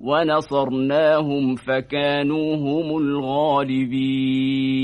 ونصرناهم فكانوا هم الغالبين.